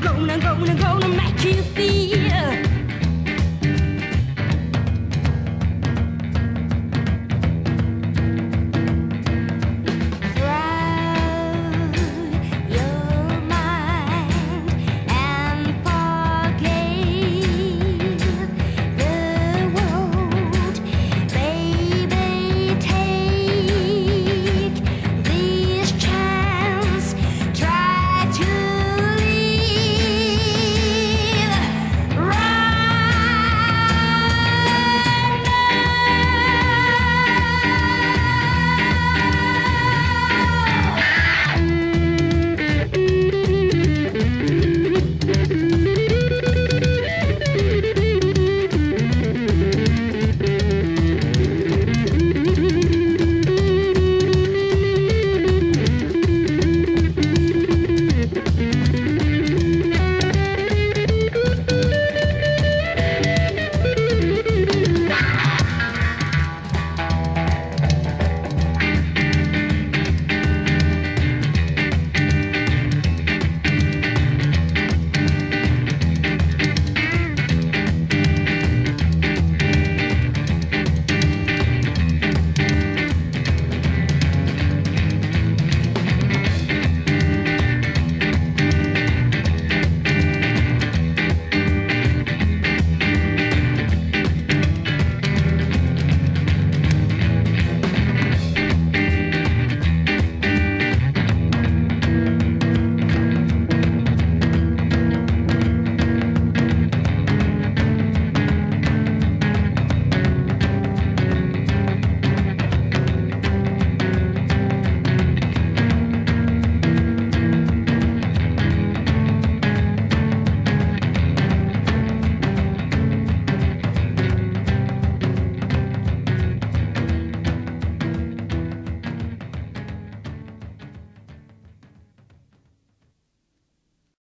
gonna, gonna, gonna make you feel.